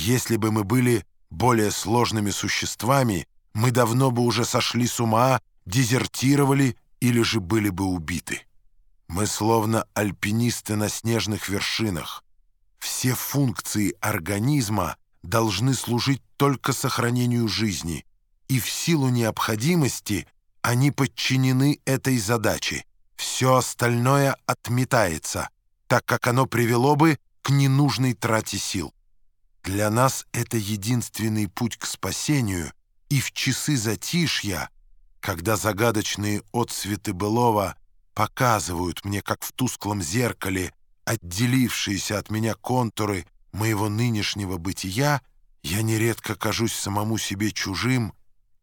Если бы мы были более сложными существами, мы давно бы уже сошли с ума, дезертировали или же были бы убиты. Мы словно альпинисты на снежных вершинах. Все функции организма должны служить только сохранению жизни, и в силу необходимости они подчинены этой задаче. Все остальное отметается, так как оно привело бы к ненужной трате сил. Для нас это единственный путь к спасению, и в часы затишья, когда загадочные отсветы былого показывают мне, как в тусклом зеркале, отделившиеся от меня контуры моего нынешнего бытия, я нередко кажусь самому себе чужим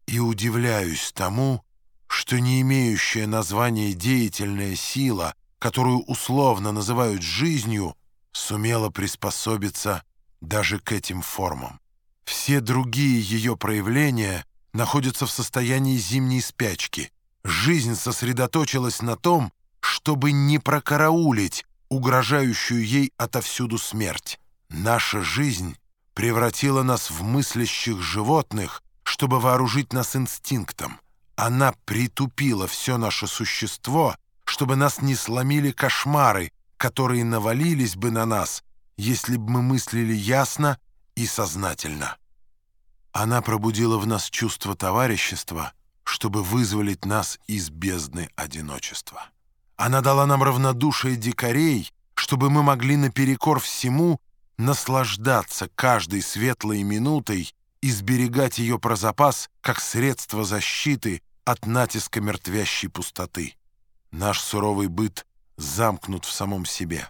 и удивляюсь тому, что не имеющая названия деятельная сила, которую условно называют жизнью, сумела приспособиться даже к этим формам. Все другие ее проявления находятся в состоянии зимней спячки. Жизнь сосредоточилась на том, чтобы не прокараулить угрожающую ей отовсюду смерть. Наша жизнь превратила нас в мыслящих животных, чтобы вооружить нас инстинктом. Она притупила все наше существо, чтобы нас не сломили кошмары, которые навалились бы на нас, если бы мы мыслили ясно и сознательно. Она пробудила в нас чувство товарищества, чтобы вызволить нас из бездны одиночества. Она дала нам равнодушие дикарей, чтобы мы могли наперекор всему наслаждаться каждой светлой минутой и сберегать ее про запас как средство защиты от натиска мертвящей пустоты. Наш суровый быт замкнут в самом себе.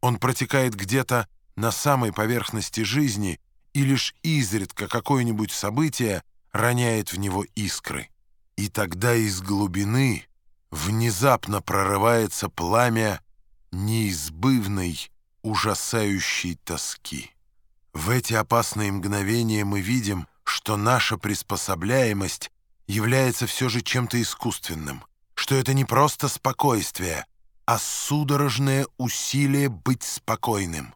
Он протекает где-то на самой поверхности жизни, и лишь изредка какое-нибудь событие роняет в него искры. И тогда из глубины внезапно прорывается пламя неизбывной, ужасающей тоски. В эти опасные мгновения мы видим, что наша приспособляемость является все же чем-то искусственным, что это не просто спокойствие, а судорожное усилие быть спокойным.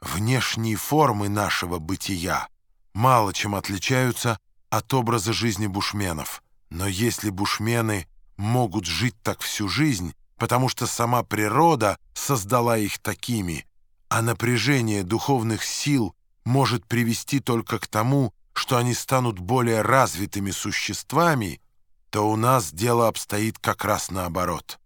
Внешние формы нашего бытия мало чем отличаются от образа жизни бушменов. Но если бушмены могут жить так всю жизнь, потому что сама природа создала их такими, а напряжение духовных сил может привести только к тому, что они станут более развитыми существами, то у нас дело обстоит как раз наоборот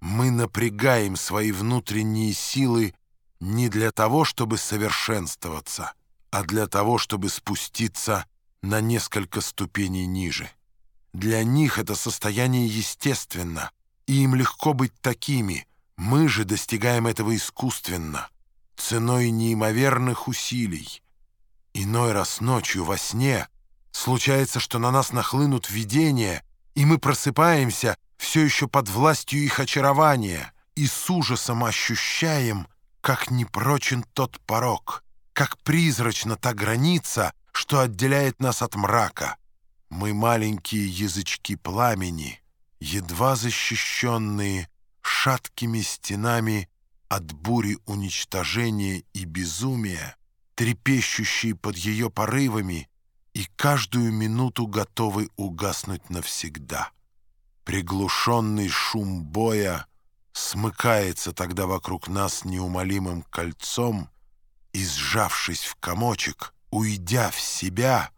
мы напрягаем свои внутренние силы не для того, чтобы совершенствоваться, а для того, чтобы спуститься на несколько ступеней ниже. Для них это состояние естественно, и им легко быть такими. Мы же достигаем этого искусственно, ценой неимоверных усилий. Иной раз ночью во сне случается, что на нас нахлынут видения, и мы просыпаемся — все еще под властью их очарования, и с ужасом ощущаем, как непрочен тот порог, как призрачна та граница, что отделяет нас от мрака. Мы маленькие язычки пламени, едва защищенные шаткими стенами от бури уничтожения и безумия, трепещущие под ее порывами и каждую минуту готовы угаснуть навсегда. Приглушенный шум боя смыкается тогда вокруг нас неумолимым кольцом, и, сжавшись в комочек, уйдя в себя,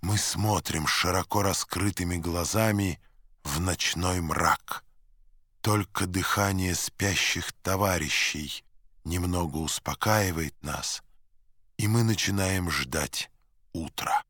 мы смотрим широко раскрытыми глазами в ночной мрак. Только дыхание спящих товарищей немного успокаивает нас, и мы начинаем ждать утра.